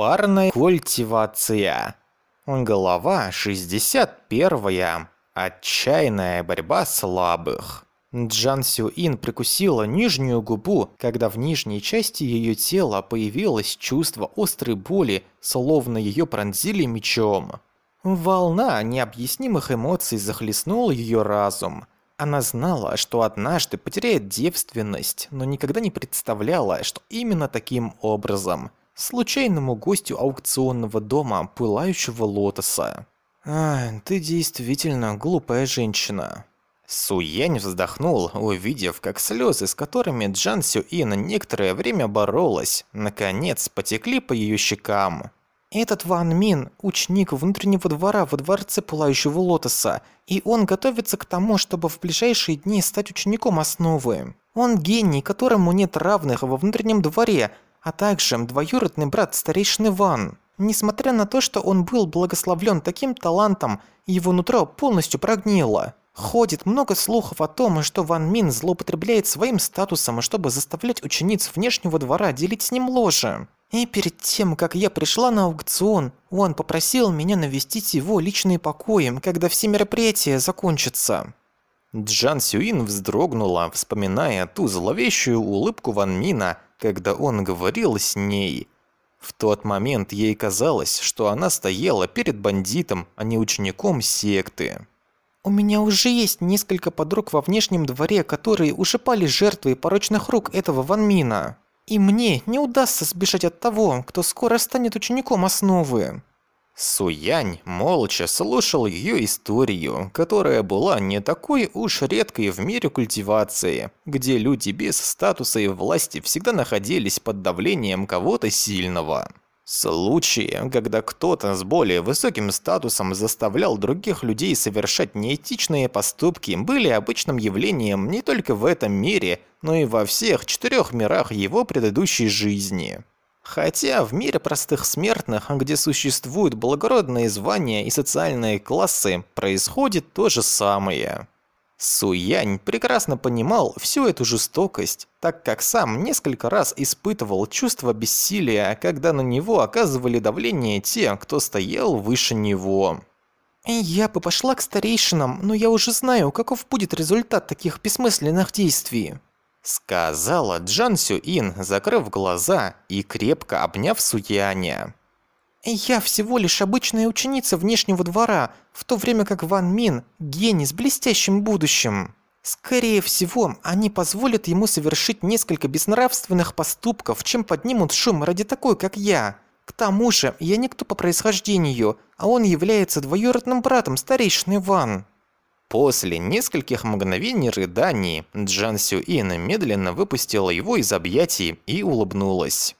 Парная культивация. Глава 61. Отчаянная борьба слабых. Джан Сю Ин прикусила нижнюю губу, когда в нижней части ее тела появилось чувство острой боли, словно ее пронзили мечом. Волна необъяснимых эмоций захлестнула ее разум. Она знала, что однажды потеряет девственность, но никогда не представляла, что именно таким образом. Случайному гостю аукционного дома пылающего лотоса. «А, ты действительно глупая женщина». Суянь вздохнул, увидев, как слезы, с которыми Джан Сюин некоторое время боролась, наконец потекли по ее щекам. Этот Ван Мин – ученик внутреннего двора во дворце Пылающего Лотоса, и он готовится к тому, чтобы в ближайшие дни стать учеником основы. Он гений, которому нет равных во внутреннем дворе, а также двоюродный брат старейшины Ван. Несмотря на то, что он был благословлен таким талантом, его нутро полностью прогнило. Ходит много слухов о том, что Ван Мин злоупотребляет своим статусом, чтобы заставлять учениц внешнего двора делить с ним ложе. И перед тем, как я пришла на аукцион, он попросил меня навестить его личные покои, когда все мероприятия закончатся. Джан Сюин вздрогнула, вспоминая ту зловещую улыбку Ван Мина, когда он говорил с ней. В тот момент ей казалось, что она стояла перед бандитом, а не учеником секты. «У меня уже есть несколько подруг во внешнем дворе, которые уже жертвой порочных рук этого Ван Мина». И мне не удастся сбежать от того, кто скоро станет учеником основы. Суянь молча слушал ее историю, которая была не такой уж редкой в мире культивации, где люди без статуса и власти всегда находились под давлением кого-то сильного. Случаи, когда кто-то с более высоким статусом заставлял других людей совершать неэтичные поступки, были обычным явлением не только в этом мире, но и во всех четырех мирах его предыдущей жизни. Хотя в мире простых смертных, где существуют благородные звания и социальные классы, происходит то же самое. Суянь прекрасно понимал всю эту жестокость, так как сам несколько раз испытывал чувство бессилия, когда на него оказывали давление те, кто стоял выше него. «Я бы пошла к старейшинам, но я уже знаю, каков будет результат таких бессмысленных действий», сказала Джан Сюин, закрыв глаза и крепко обняв Суяня. Я всего лишь обычная ученица внешнего двора, в то время как Ван Мин – гений с блестящим будущим. Скорее всего, они позволят ему совершить несколько безнравственных поступков, чем поднимут шум ради такой, как я. К тому же, я никто по происхождению, а он является двоюродным братом старейшины Ван. После нескольких мгновений рыданий Джан Сюин медленно выпустила его из объятий и улыбнулась.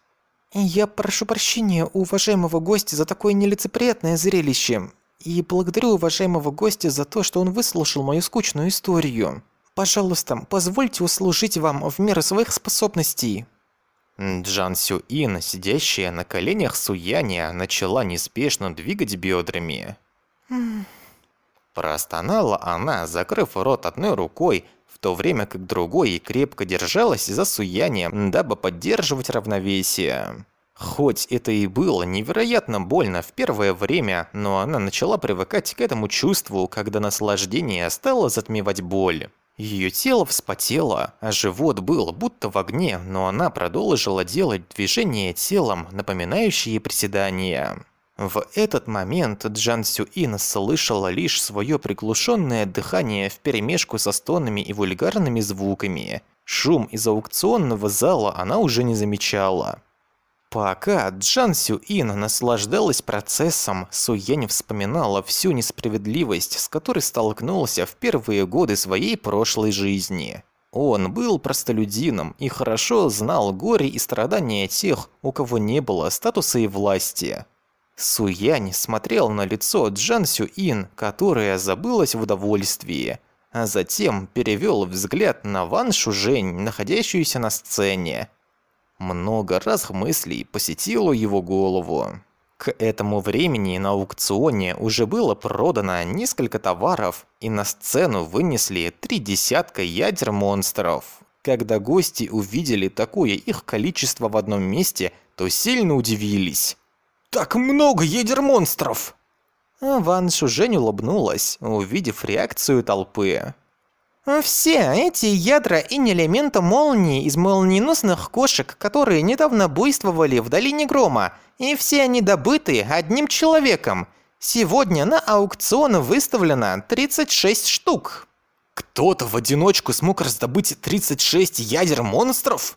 «Я прошу прощения у уважаемого гостя за такое нелицеприятное зрелище. И благодарю уважаемого гостя за то, что он выслушал мою скучную историю. Пожалуйста, позвольте услужить вам в меру своих способностей». Джан Сю Ин, сидящая на коленях Суяня, начала неспешно двигать бедрами. Простонала она, закрыв рот одной рукой, в то время как другой крепко держалась за суянием, дабы поддерживать равновесие. Хоть это и было невероятно больно в первое время, но она начала привыкать к этому чувству, когда наслаждение стало затмевать боль. Ее тело вспотело, а живот был будто в огне, но она продолжила делать движения телом, напоминающие приседания. В этот момент Джан Сюин слышала лишь свое приглушенное дыхание вперемешку со стонами и вульгарными звуками. Шум из аукционного зала она уже не замечала. Пока Джан Сюин наслаждалась процессом, Суянь вспоминала всю несправедливость, с которой столкнулся в первые годы своей прошлой жизни. Он был простолюдином и хорошо знал горе и страдания тех, у кого не было статуса и власти. Суянь смотрел на лицо Джан Сюин, которая забылась в удовольствии, а затем перевел взгляд на Ван Шужень, находящуюся на сцене. Много раз мыслей посетило его голову. К этому времени на аукционе уже было продано несколько товаров, и на сцену вынесли три десятка ядер монстров. Когда гости увидели такое их количество в одном месте, то сильно удивились. Так много ядер монстров! Ван Шужень улыбнулась, увидев реакцию толпы. Все эти ядра и элемента молнии из молниеносных кошек, которые недавно буйствовали в Долине Грома, и все они добыты одним человеком. Сегодня на аукцион выставлено 36 штук. Кто-то в одиночку смог раздобыть 36 ядер монстров?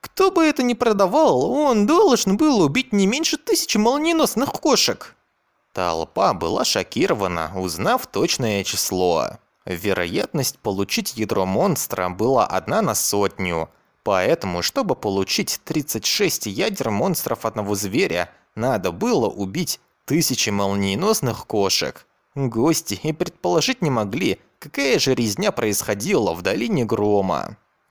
Кто бы это ни продавал, он должен был убить не меньше тысячи молниеносных кошек. Толпа была шокирована, узнав точное число. Вероятность получить ядро монстра была одна на сотню. Поэтому, чтобы получить 36 ядер монстров одного зверя, надо было убить тысячи молниеносных кошек. Гости и предположить не могли, какая же резня происходила в Долине Грома.